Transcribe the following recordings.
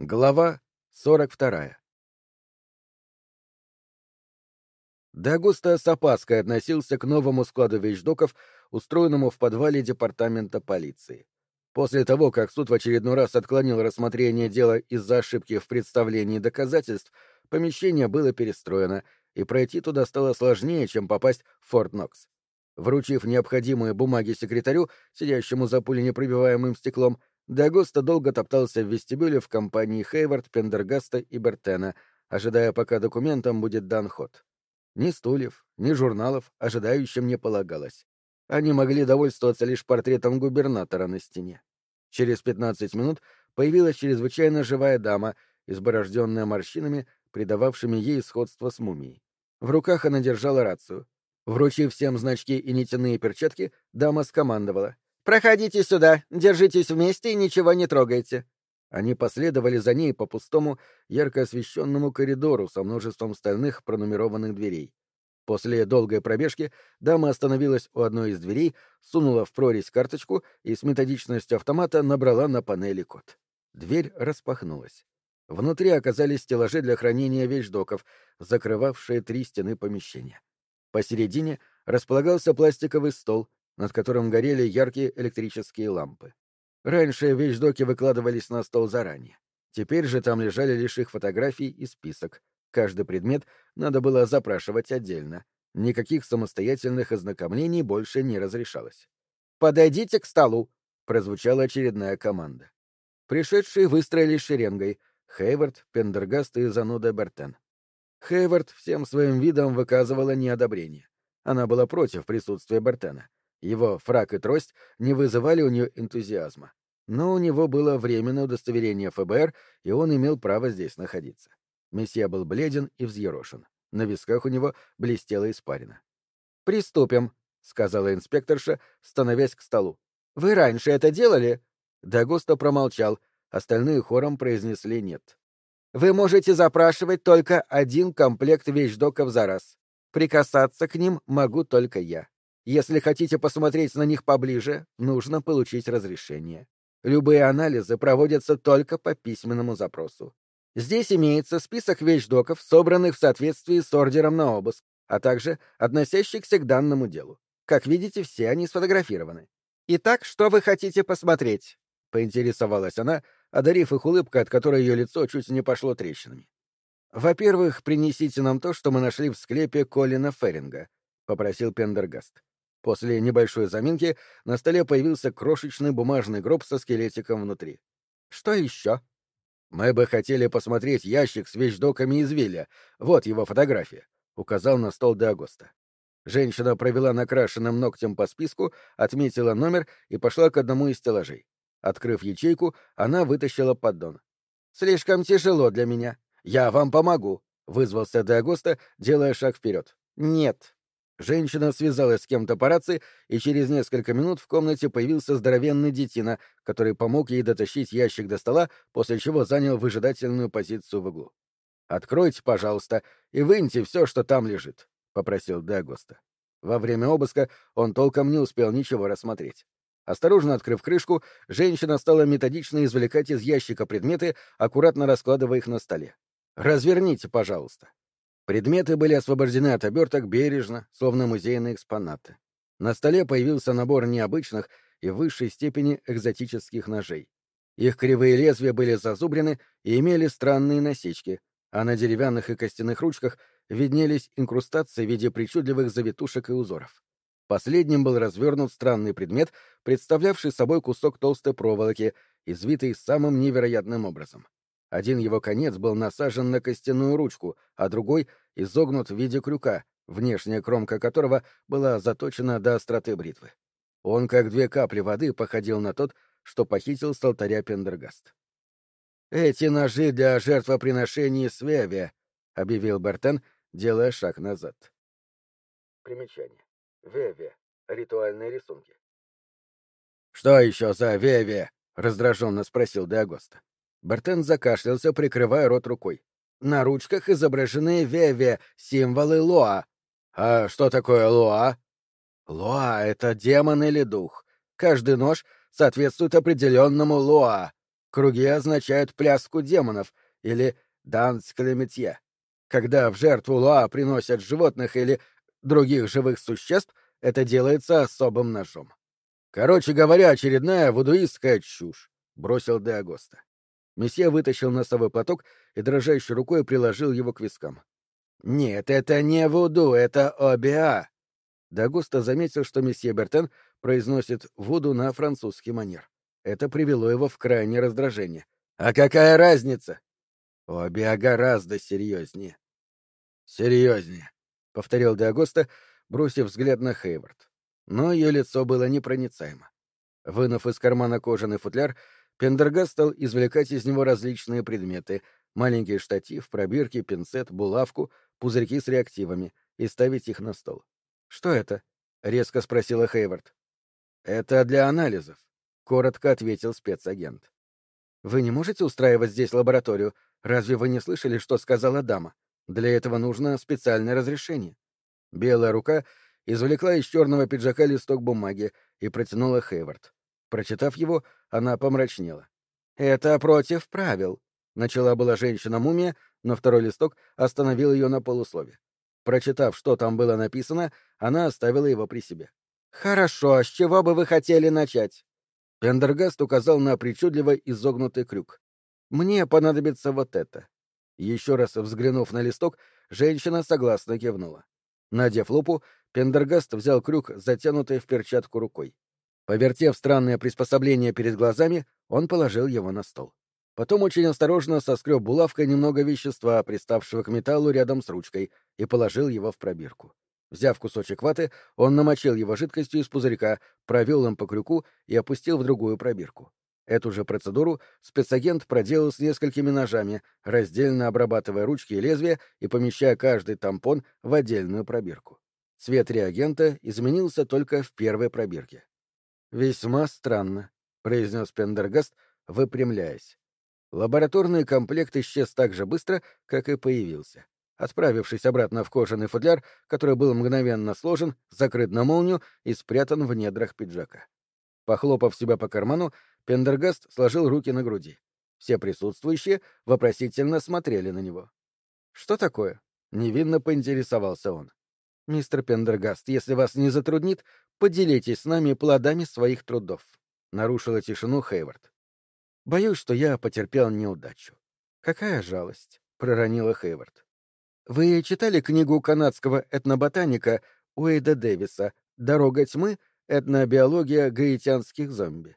Глава 42 Дагуста с опаской относился к новому складу вещдоков, устроенному в подвале департамента полиции. После того, как суд в очередной раз отклонил рассмотрение дела из-за ошибки в представлении доказательств, помещение было перестроено, и пройти туда стало сложнее, чем попасть в Форт Нокс. Вручив необходимые бумаги секретарю, сидящему за пуленепробиваемым стеклом, Дагоста долго топтался в вестибюле в компании Хейвард, Пендергаста и Бертена, ожидая, пока документам будет дан ход. Ни стульев, ни журналов ожидающим не полагалось. Они могли довольствоваться лишь портретом губернатора на стене. Через пятнадцать минут появилась чрезвычайно живая дама, изборожденная морщинами, придававшими ей сходство с мумией. В руках она держала рацию. Вручив всем значки и нитяные перчатки, дама скомандовала — «Проходите сюда, держитесь вместе и ничего не трогайте». Они последовали за ней по пустому, ярко освещенному коридору со множеством стальных пронумерованных дверей. После долгой пробежки дама остановилась у одной из дверей, сунула в прорезь карточку и с методичностью автомата набрала на панели код. Дверь распахнулась. Внутри оказались стеллажи для хранения вещдоков, закрывавшие три стены помещения. Посередине располагался пластиковый стол, над которым горели яркие электрические лампы. Раньше вещдоки выкладывались на стол заранее. Теперь же там лежали лишь их фотографии и список. Каждый предмет надо было запрашивать отдельно. Никаких самостоятельных ознакомлений больше не разрешалось. «Подойдите к столу!» — прозвучала очередная команда. Пришедшие выстроились шеренгой — Хейвард, Пендергаст и зануда Бертен. Хейвард всем своим видом выказывала неодобрение. Она была против присутствия Бертена. Его фрак и трость не вызывали у нее энтузиазма. Но у него было временное удостоверение ФБР, и он имел право здесь находиться. Месье был бледен и взъерошен. На висках у него блестела испарина. «Приступим», — сказала инспекторша, становясь к столу. «Вы раньше это делали?» Дагуста промолчал, остальные хором произнесли «нет». «Вы можете запрашивать только один комплект вещдоков за раз. Прикасаться к ним могу только я. Если хотите посмотреть на них поближе, нужно получить разрешение. Любые анализы проводятся только по письменному запросу. Здесь имеется список вещдоков, собранных в соответствии с ордером на обыск, а также относящихся к данному делу. Как видите, все они сфотографированы. Итак, что вы хотите посмотреть? поинтересовалась она, одарив их улыбкой, от которой ее лицо чуть не пошло трещинами. Во-первых, принесите нам то, что мы нашли в склепе Колина Ферринга, попросил Пендергаст. После небольшой заминки на столе появился крошечный бумажный гроб со скелетиком внутри. «Что еще?» «Мы бы хотели посмотреть ящик с вещдоками из Вилля. Вот его фотография», — указал на стол Деагоста. Женщина провела накрашенным ногтем по списку, отметила номер и пошла к одному из стеллажей. Открыв ячейку, она вытащила поддон. «Слишком тяжело для меня. Я вам помогу», — вызвался Деагоста, делая шаг вперед. «Нет», Женщина связалась с кем-то по рации, и через несколько минут в комнате появился здоровенный детина, который помог ей дотащить ящик до стола, после чего занял выжидательную позицию в углу. «Откройте, пожалуйста, и выньте все, что там лежит», — попросил Дагоста. Во время обыска он толком не успел ничего рассмотреть. Осторожно открыв крышку, женщина стала методично извлекать из ящика предметы, аккуратно раскладывая их на столе. «Разверните, пожалуйста». Предметы были освобождены от оберток бережно, словно музейные экспонаты. На столе появился набор необычных и высшей степени экзотических ножей. Их кривые лезвия были зазубрены и имели странные насечки, а на деревянных и костяных ручках виднелись инкрустации в виде причудливых завитушек и узоров. Последним был развернут странный предмет, представлявший собой кусок толстой проволоки, извитый самым невероятным образом. Один его конец был насажен на костяную ручку, а другой — изогнут в виде крюка, внешняя кромка которого была заточена до остроты бритвы. Он, как две капли воды, походил на тот, что похитил с алтаря Пендергаст. «Эти ножи для жертвоприношений Свеве», — объявил Бертен, делая шаг назад. Примечание. Веве. Ритуальные рисунки. «Что еще за Веве?» — раздраженно спросил Деагоста. Бертен закашлялся, прикрывая рот рукой. На ручках изображены Веве, символы Лоа. А что такое Лоа? Лоа — это демон или дух. Каждый нож соответствует определенному Лоа. Круги означают пляску демонов или данс клеметье. Когда в жертву Луа приносят животных или других живых существ, это делается особым ножом. Короче говоря, очередная вудуистская чушь, — бросил Де Агоста. Месье вытащил носовой платок и дрожащей рукой приложил его к вискам. «Нет, это не Вуду, это Обиа!» Дагуста заметил, что месье Бертен произносит Вуду на французский манер. Это привело его в крайнее раздражение. «А какая разница?» «Обиа гораздо серьезнее». «Серьезнее», — повторил Дагуста, бросив взгляд на Хейвард. Но ее лицо было непроницаемо. Вынув из кармана кожаный футляр, Пендергаст стал извлекать из него различные предметы — маленький штатив, пробирки, пинцет, булавку, пузырьки с реактивами — и ставить их на стол. «Что это?» — резко спросила Хейвард. «Это для анализов», — коротко ответил спецагент. «Вы не можете устраивать здесь лабораторию? Разве вы не слышали, что сказала дама? Для этого нужно специальное разрешение». Белая рука извлекла из черного пиджака листок бумаги и протянула Хейвард. Прочитав его, она помрачнела. «Это против правил», — начала была женщина-мумия, но второй листок остановил ее на полуслове. Прочитав, что там было написано, она оставила его при себе. «Хорошо, с чего бы вы хотели начать?» Пендергаст указал на причудливо изогнутый крюк. «Мне понадобится вот это». Еще раз взглянув на листок, женщина согласно кивнула. Надев лупу, Пендергаст взял крюк, затянутый в перчатку рукой. Повертев странное приспособление перед глазами, он положил его на стол. Потом очень осторожно соскреб булавкой немного вещества, приставшего к металлу рядом с ручкой, и положил его в пробирку. Взяв кусочек ваты, он намочил его жидкостью из пузырька, провел им по крюку и опустил в другую пробирку. Эту же процедуру спецагент проделал с несколькими ножами, раздельно обрабатывая ручки и лезвия и помещая каждый тампон в отдельную пробирку. Цвет реагента изменился только в первой пробирке. «Весьма странно», — произнес Пендергаст, выпрямляясь. Лабораторный комплект исчез так же быстро, как и появился. Отправившись обратно в кожаный футляр, который был мгновенно сложен, закрыт на молнию и спрятан в недрах пиджака. Похлопав себя по карману, Пендергаст сложил руки на груди. Все присутствующие вопросительно смотрели на него. «Что такое?» — невинно поинтересовался он. «Мистер Пендергаст, если вас не затруднит, Поделитесь с нами плодами своих трудов», — нарушила тишину Хейвард. «Боюсь, что я потерпел неудачу». «Какая жалость», — проронила Хейвард. «Вы читали книгу канадского этноботаника Уэйда Дэвиса «Дорога тьмы. Этнобиология гаитянских зомби»?»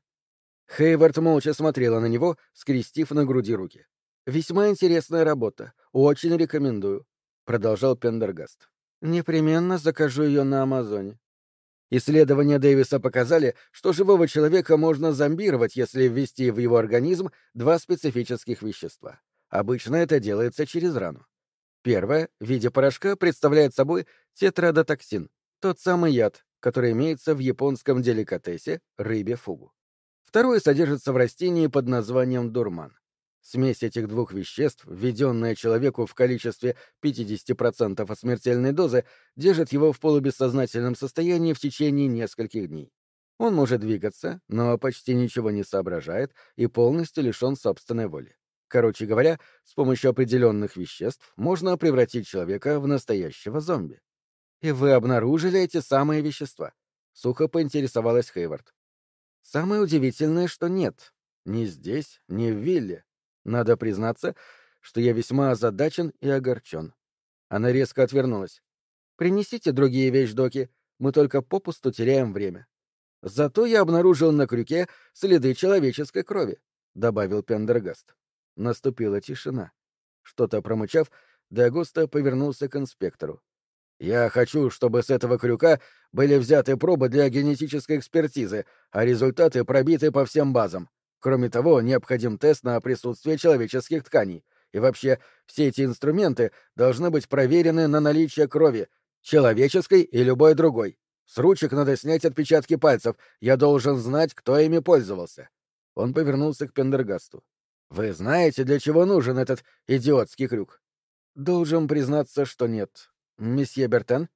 Хейвард молча смотрела на него, скрестив на груди руки. «Весьма интересная работа. Очень рекомендую», — продолжал Пендергаст. «Непременно закажу ее на Амазоне. Исследования Дэвиса показали, что живого человека можно зомбировать, если ввести в его организм два специфических вещества. Обычно это делается через рану. Первое, в виде порошка, представляет собой тетрадотоксин, тот самый яд, который имеется в японском деликатесе рыбе фугу. Второе содержится в растении под названием дурман. Смесь этих двух веществ, введенная человеку в количестве 50% от смертельной дозы, держит его в полубессознательном состоянии в течение нескольких дней. Он может двигаться, но почти ничего не соображает и полностью лишен собственной воли. Короче говоря, с помощью определенных веществ можно превратить человека в настоящего зомби. И вы обнаружили эти самые вещества? Сухо поинтересовалась Хейвард. Самое удивительное, что нет. Ни здесь, ни в Вилле. Надо признаться, что я весьма озадачен и огорчен. Она резко отвернулась. «Принесите другие вещдоки, мы только попусту теряем время». «Зато я обнаружил на крюке следы человеческой крови», — добавил Пендергаст. Наступила тишина. Что-то промычав, Дагуста повернулся к инспектору. «Я хочу, чтобы с этого крюка были взяты пробы для генетической экспертизы, а результаты пробиты по всем базам. Кроме того, необходим тест на присутствие человеческих тканей. И вообще, все эти инструменты должны быть проверены на наличие крови, человеческой и любой другой. С ручек надо снять отпечатки пальцев. Я должен знать, кто ими пользовался. Он повернулся к Пендергасту. Вы знаете, для чего нужен этот идиотский крюк? Должен признаться, что нет. Месье Бертен?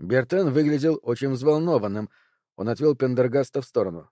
Бертен выглядел очень взволнованным. Он отвел Пендергаста в сторону.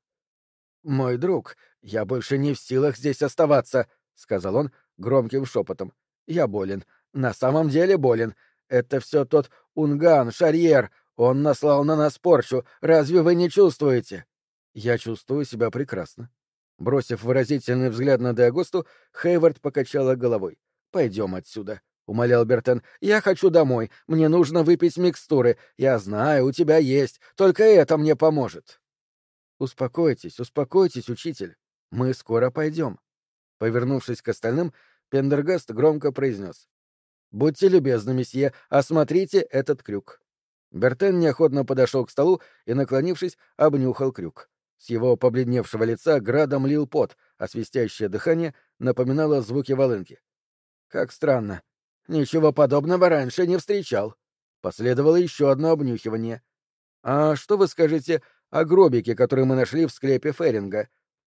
«Мой друг, я больше не в силах здесь оставаться», — сказал он громким шепотом. «Я болен. На самом деле болен. Это все тот Унган, Шарьер. Он наслал на нас порчу. Разве вы не чувствуете?» «Я чувствую себя прекрасно». Бросив выразительный взгляд на Деагосту, Хейвард покачала головой. «Пойдем отсюда», — умолял Бертен. «Я хочу домой. Мне нужно выпить микстуры. Я знаю, у тебя есть. Только это мне поможет». «Успокойтесь, успокойтесь, учитель. Мы скоро пойдем». Повернувшись к остальным, Пендергаст громко произнес. «Будьте любезны, месье, осмотрите этот крюк». Бертен неохотно подошел к столу и, наклонившись, обнюхал крюк. С его побледневшего лица градом лил пот, а свистящее дыхание напоминало звуки волынки. «Как странно. Ничего подобного раньше не встречал». Последовало еще одно обнюхивание. «А что вы скажете о гробике, который мы нашли в склепе Феринга?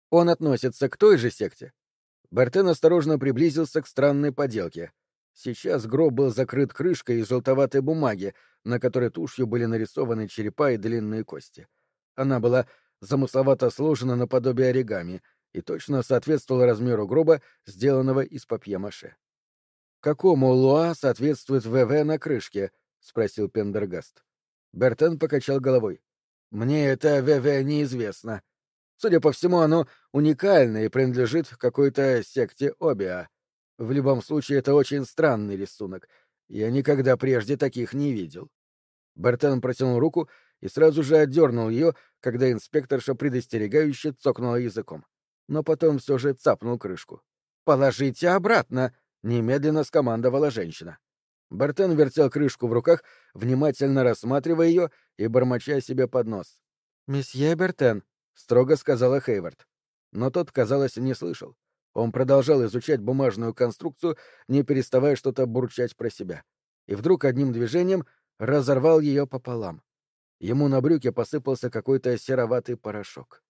Он относится к той же секте?» Бертен осторожно приблизился к странной поделке. Сейчас гроб был закрыт крышкой из желтоватой бумаги, на которой тушью были нарисованы черепа и длинные кости. Она была замысловато сложена наподобие оригами и точно соответствовала размеру гроба, сделанного из папье-маше. «Какому луа соответствует ВВ на крышке?» — спросил Пендергаст. Бертен покачал головой. «Мне это ВВ неизвестно. Судя по всему, оно уникальное и принадлежит какой-то секте Обиа. В любом случае, это очень странный рисунок. Я никогда прежде таких не видел». Бертен протянул руку и сразу же отдернул ее, когда инспекторша предостерегающе цокнула языком. Но потом все же цапнул крышку. «Положите обратно!» — немедленно скомандовала женщина. Бертен вертел крышку в руках, внимательно рассматривая ее и бормоча себе под нос. «Месье Бертен», — строго сказала Хейвард. Но тот, казалось, не слышал. Он продолжал изучать бумажную конструкцию, не переставая что-то бурчать про себя. И вдруг одним движением разорвал ее пополам. Ему на брюке посыпался какой-то сероватый порошок.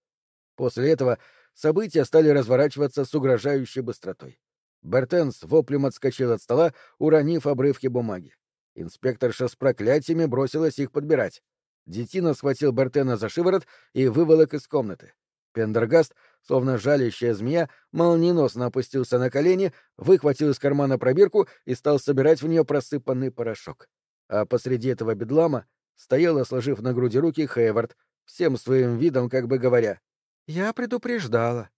После этого события стали разворачиваться с угрожающей быстротой. Бертен с воплем отскочил от стола, уронив обрывки бумаги. Инспекторша с проклятиями бросилась их подбирать. Детина схватил Бертена за шиворот и выволок из комнаты. Пендергаст, словно жалящая змея, молниеносно опустился на колени, выхватил из кармана пробирку и стал собирать в нее просыпанный порошок. А посреди этого бедлама стояла, сложив на груди руки, Хейвард, всем своим видом как бы говоря «Я предупреждала».